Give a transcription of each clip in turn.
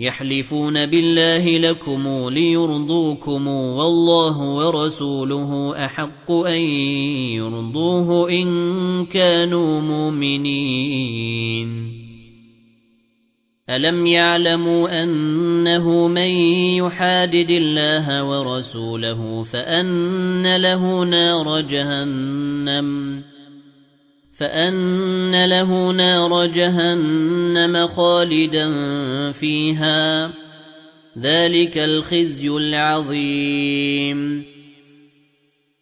يَحْلِفُونَ بِاللَّهِ لَكُمْ لِيُرْضُوكُمْ وَاللَّهُ وَرَسُولُهُ أَحَقُّ أَن يُرْضُوهُ إِن كَانُوا مُؤْمِنِينَ. أَلَمْ يَعْلَمُوا أَنَّهُ مَن يُحَادِدِ اللَّهَ وَرَسُولَهُ فَأَنَّ لَهُ نَارَ جَهَنَّمَ؟ فَأَنَّ لَهُ نَارَ جَهَنَّمَ خَالِدًا فِيهَا ذَلِكَ الْخِزْيُ الْعَظِيمُ.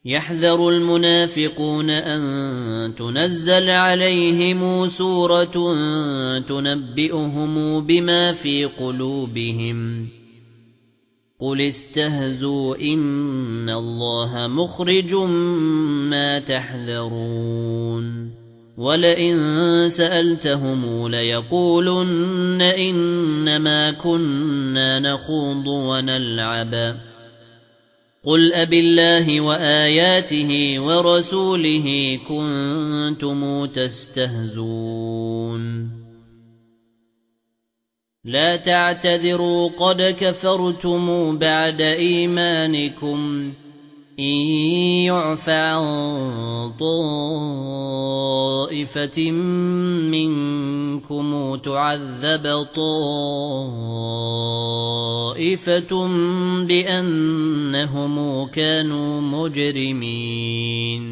يَحْذَرُ الْمُنَافِقُونَ أَن تُنَزَّلَ عَلَيْهِمْ سُورَةٌ تُنَبِّئُهُم بِمَا فِي قُلُوبِهِمْ قُلِ اسْتَهْزِئُوا إِنَّ اللَّهَ مُخْرِجٌ مَا تَحْذَرُونَ. وَلَئِن سَأَلْتَهُمْ لَيَقُولُنَّ إِنَّمَا كُنَّا نَخُوضُ وَنَلْعَبُ. قُلْ أَبِاللَّهِ وَآيَاتِهِ وَرَسُولِهِ كُنتُمْ تَسْتَهْزِئُونَ. لَا تَعْتَذِرُوا قَدْ كَفَرْتُمْ بَعْدَ إِيمَانِكُمْ. إِن يُعْفَ عَن طَائِفَةٍ مِنكُمْ تُعَذَّبْ طَائِفَةٌ بِأَنَّهُمْ كَانُوا مُجْرِمِينَ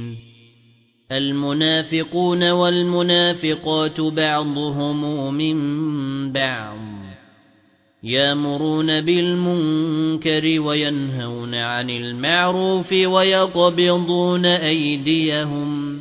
الْمُنَافِقُونَ وَالْمُنَافِقَاتُ بَعْضُهُم مِّن بَعْضٍ يَأْمُرُونَ بِالْمُنكَرِ وَيَنْهَوْنَ عَنِ الْمَعْرُوفِ وَيَقْبِضُونَ أَيْدِيَهُمْ